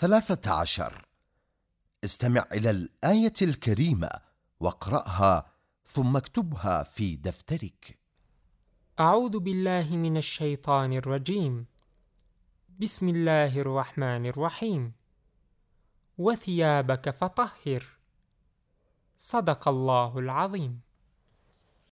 ثلاثة عشر. استمع إلى الآية الكريمة واقرأها ثم اكتبها في دفترك. أعوذ بالله من الشيطان الرجيم. بسم الله الرحمن الرحيم. وثيابك فطهر. صدق الله العظيم.